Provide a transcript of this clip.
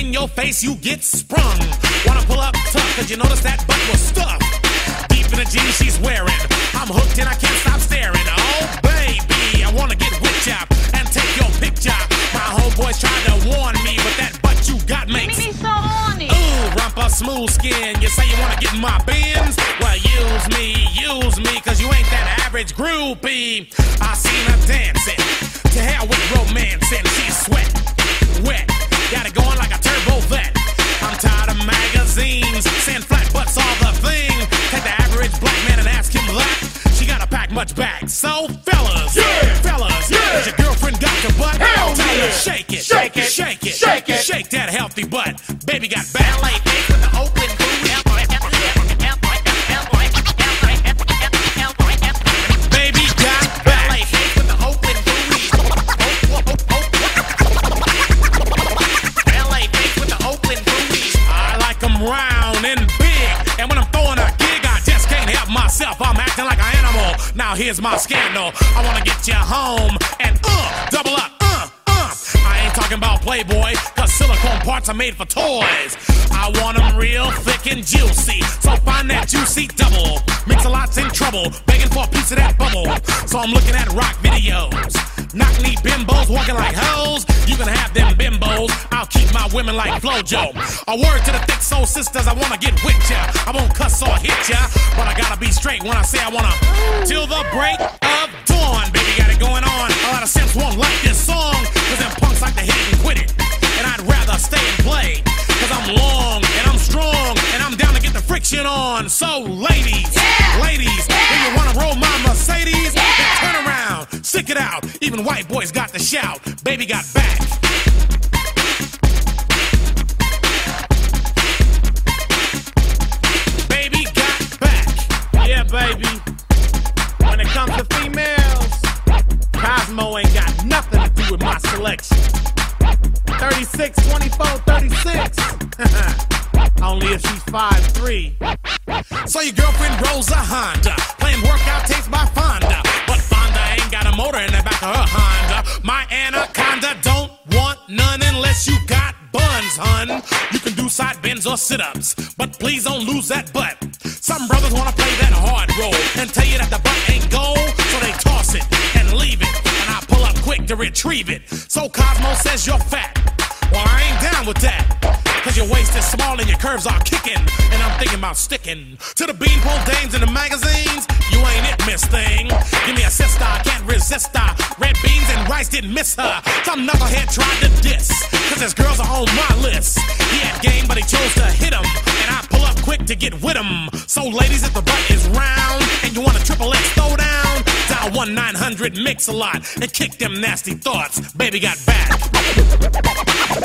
face, you get sprung. Wanna pull up tough, cause you notice that butt was stuffed. Deep in the jeans she's wearing. I'm hooked and I can't stop staring. Oh, baby, I wanna get with ya and take your picture. My homeboys tried to warn me, but that butt you got makes me so horny. Ooh, rumpa smooth skin. You say you wanna get in my Benz? Well, use me, use me, cause you ain't that average groupie. I seen her dancing. To hell with romance, and she's sweat, Much back. So, fellas, Yeah. fellas, Yeah. has your girlfriend got your butt? Hell Tell her yeah. shake it, Shake it. shake it, Shake it. shake that healthy butt. Baby got L.A. face with the Oakland booty. Baby got L.A. face with the Oakland L.A. face with the Oakland booty. I like 'em round and big. And when I'm throwing a gig, I just can't help myself. I'm acting like Now here's my scandal. I wanna get you home and uh, double up, uh, uh. I ain't talking about Playboy, cause silicone parts are made for toys. I want 'em real thick and juicy. So find that juicy double. Mix a lot's in trouble, begging for a piece of that bubble. So I'm looking at rock videos. Knock knee bimbos walking like hoes. You can have them bimbos. I'll keep my women like Flojo. A word to the thick soul sisters, I wanna get with ya. I won't cuss or hit ya, but I gotta be straight when I say I wanna. Till the break of dawn, baby, got it going on. A lot of simps won't like this song, cause them punks like to hit it and quit it. And I'd rather stay and play, cause I'm long and I'm strong, and I'm down to get the friction on. So, ladies, ladies, Even white boys got to shout, baby got back. Baby got back. Yeah, baby. When it comes to females, Cosmo ain't got nothing to do with my selection. 36, 24, 36. Only if she's 5'3. So your girlfriend rolls a Honda, playing workout tapes by Fonda. A motor in the back of her Honda. My anaconda don't want none unless you got buns, hun. You can do side bends or sit ups, but please don't lose that butt. Some brothers wanna play that hard role and tell you that the butt ain't gold, so they toss it and leave it. And I pull up quick to retrieve it. So Cosmo says you're fat. Well, I ain't down with that. Cause your waist is small and your curves are kicking. And I'm thinking about sticking to the beanpole dames in the magazines. You ain't it, miss thing. Her. Red beans and rice didn't miss her. Some knucklehead tried to diss. Cause his girls are on my list. He had game, but he chose to hit him. And I pull up quick to get with him. So, ladies, if the butt is round and you want a triple X throw down, dial 1 900 mix a lot and kick them nasty thoughts. Baby got back.